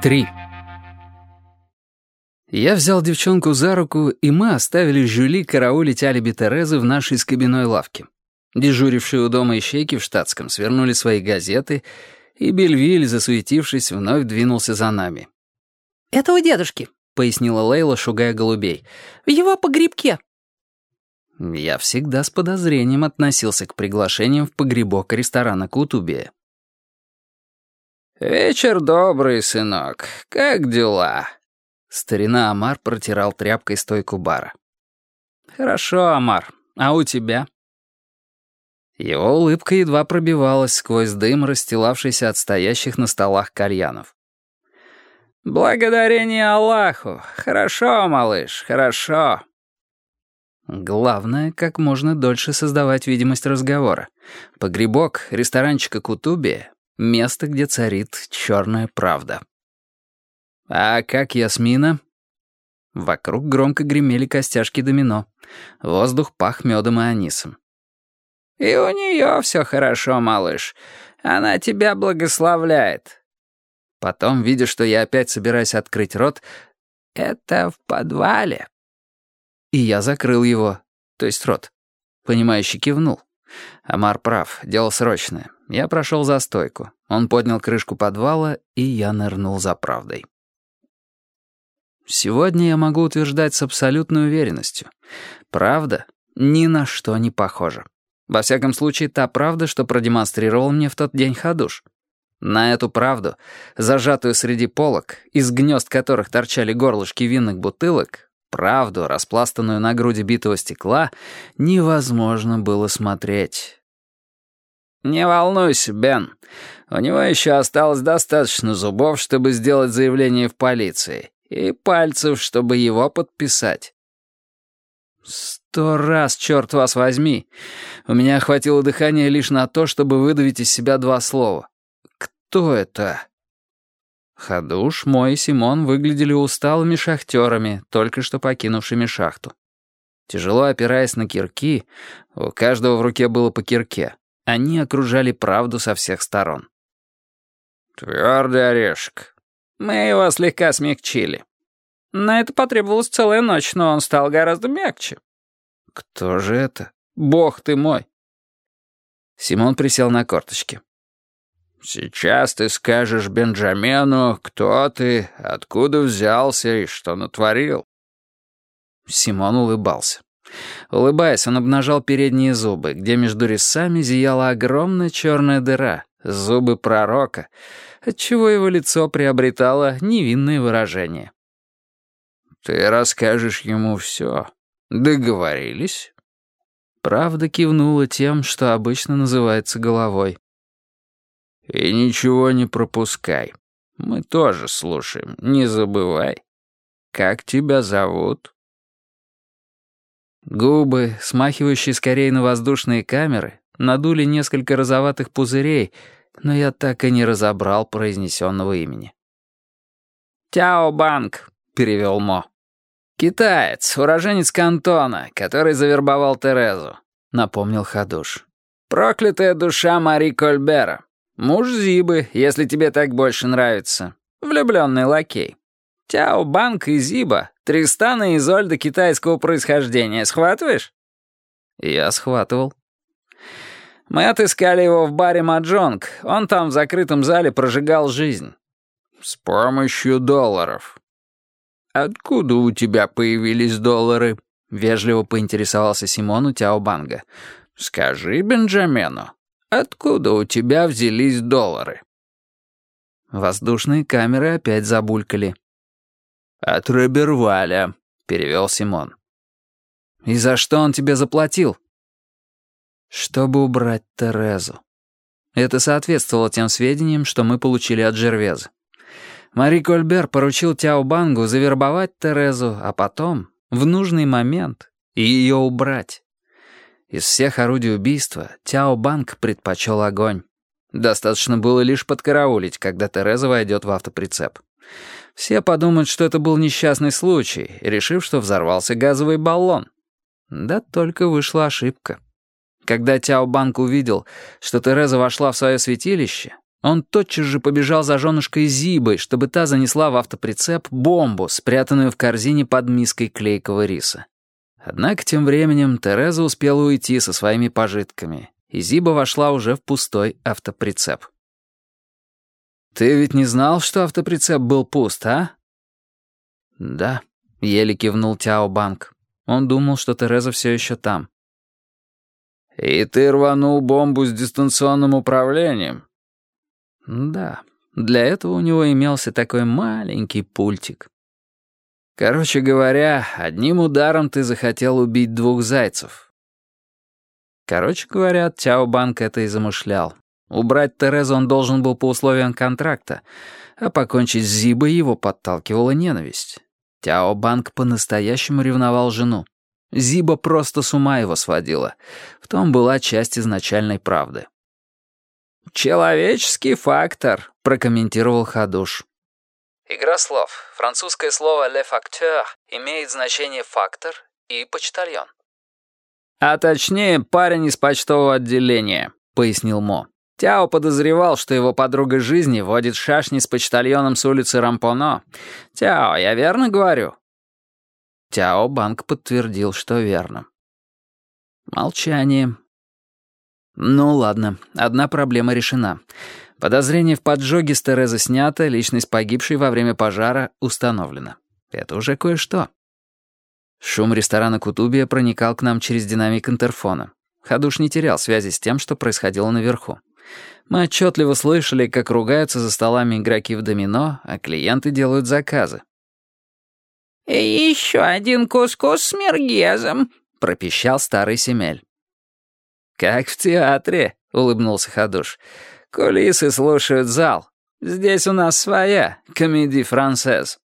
Три. Я взял девчонку за руку, и мы оставили Жюли караулить алиби Терезы в нашей скобяной лавке. Дежурившие у дома ищейки в штатском свернули свои газеты, и Бельвиль, засуетившись, вновь двинулся за нами. «Это у дедушки», — пояснила Лейла, шугая голубей. «В его погребке». Я всегда с подозрением относился к приглашениям в погребок ресторана Кутубия. «Вечер добрый, сынок. Как дела?» Старина Амар протирал тряпкой стойку бара. «Хорошо, Амар. А у тебя?» Его улыбка едва пробивалась сквозь дым, расстилавшийся от стоящих на столах кальянов. «Благодарение Аллаху. Хорошо, малыш, хорошо». Главное, как можно дольше создавать видимость разговора. Погребок ресторанчика Кутубия — место, где царит черная правда. «А как Ясмина?» Вокруг громко гремели костяшки домино. Воздух пах медом и анисом. «И у нее все хорошо, малыш. Она тебя благословляет». Потом, видя, что я опять собираюсь открыть рот, «Это в подвале». И я закрыл его, то есть рот. Понимающий кивнул. Амар прав, дело срочное. Я прошел за стойку. Он поднял крышку подвала, и я нырнул за правдой. Сегодня я могу утверждать с абсолютной уверенностью. Правда ни на что не похожа. Во всяком случае, та правда, что продемонстрировал мне в тот день Хадуш. На эту правду, зажатую среди полок, из гнезд которых торчали горлышки винных бутылок, правду, распластанную на груди битого стекла, невозможно было смотреть. «Не волнуйся, Бен. У него еще осталось достаточно зубов, чтобы сделать заявление в полиции, и пальцев, чтобы его подписать. Сто раз, черт вас возьми. У меня хватило дыхания лишь на то, чтобы выдавить из себя два слова. Кто это? Ходуш, мой и Симон выглядели усталыми шахтерами, только что покинувшими шахту. Тяжело опираясь на кирки, у каждого в руке было по кирке, они окружали правду со всех сторон. «Твердый орешек. Мы его слегка смягчили. На это потребовалась целая ночь, но он стал гораздо мягче». «Кто же это? Бог ты мой!» Симон присел на корточки. «Сейчас ты скажешь Бенджамену, кто ты, откуда взялся и что натворил». Симон улыбался. Улыбаясь, он обнажал передние зубы, где между резцами зияла огромная черная дыра, зубы пророка, отчего его лицо приобретало невинное выражение. «Ты расскажешь ему все. Договорились?» Правда кивнула тем, что обычно называется головой. «И ничего не пропускай. Мы тоже слушаем, не забывай. Как тебя зовут?» Губы, смахивающие скорее на воздушные камеры, надули несколько розоватых пузырей, но я так и не разобрал произнесенного имени. «Тяо Банк», — перевел Мо. «Китаец, уроженец Кантона, который завербовал Терезу», — напомнил Хадуш. «Проклятая душа Мари Кольбера. Муж Зибы, если тебе так больше нравится. Влюбленный лакей. Тяо Банк и Зиба, Тристана и Изольда китайского происхождения. Схватываешь?» Я схватывал. Мы отыскали его в баре «Маджонг». Он там в закрытом зале прожигал жизнь. С помощью долларов. «Откуда у тебя появились доллары?» — вежливо поинтересовался Симон у Тяобанга. «Скажи Бенджамену, откуда у тебя взялись доллары?» Воздушные камеры опять забулькали. «От Роберваля», — перевел Симон. «И за что он тебе заплатил?» «Чтобы убрать Терезу». Это соответствовало тем сведениям, что мы получили от Жервеза. Мари Кольбер поручил Тяо Бангу завербовать Терезу, а потом, в нужный момент, ее убрать. Из всех орудий убийства Тяо Банг предпочел огонь. Достаточно было лишь подкараулить, когда Тереза войдет в автоприцеп. Все подумают, что это был несчастный случай, решив, что взорвался газовый баллон. Да только вышла ошибка. Когда Тяо Банк увидел, что Тереза вошла в свое святилище, Он тотчас же побежал за женушкой Зибой, чтобы та занесла в автоприцеп бомбу, спрятанную в корзине под миской клейкого риса. Однако тем временем Тереза успела уйти со своими пожитками, и Зиба вошла уже в пустой автоприцеп. «Ты ведь не знал, что автоприцеп был пуст, а?» «Да», — еле кивнул Тяо Банк. Он думал, что Тереза все еще там. «И ты рванул бомбу с дистанционным управлением?» «Да, для этого у него имелся такой маленький пультик». «Короче говоря, одним ударом ты захотел убить двух зайцев». Короче говоря, Тяо Банк это и замышлял. Убрать Терезу он должен был по условиям контракта, а покончить с Зибой его подталкивала ненависть. Тяо Банк по-настоящему ревновал жену. Зиба просто с ума его сводила. В том была часть изначальной правды. «Человеческий фактор», — прокомментировал Хадуш. Игра слов. Французское слово «le facteur» имеет значение «фактор» и «почтальон». «А точнее, парень из почтового отделения», — пояснил Мо. Тяо подозревал, что его подруга жизни водит шашни с почтальоном с улицы Рампоно. Тяо, я верно говорю?» Тяо Банк подтвердил, что верно. Молчание. Ну ладно, одна проблема решена. Подозрение в поджоге с Терезы снято, личность погибшей во время пожара установлена. Это уже кое-что. Шум ресторана Кутубия проникал к нам через динамик интерфона. Хадуш не терял связи с тем, что происходило наверху. Мы отчетливо слышали, как ругаются за столами игроки в домино, а клиенты делают заказы. «И еще один кускус с мергезом», — пропищал старый Семель. «Как в театре», — улыбнулся Хадуш. «Кулисы слушают зал. Здесь у нас своя, комедий францез».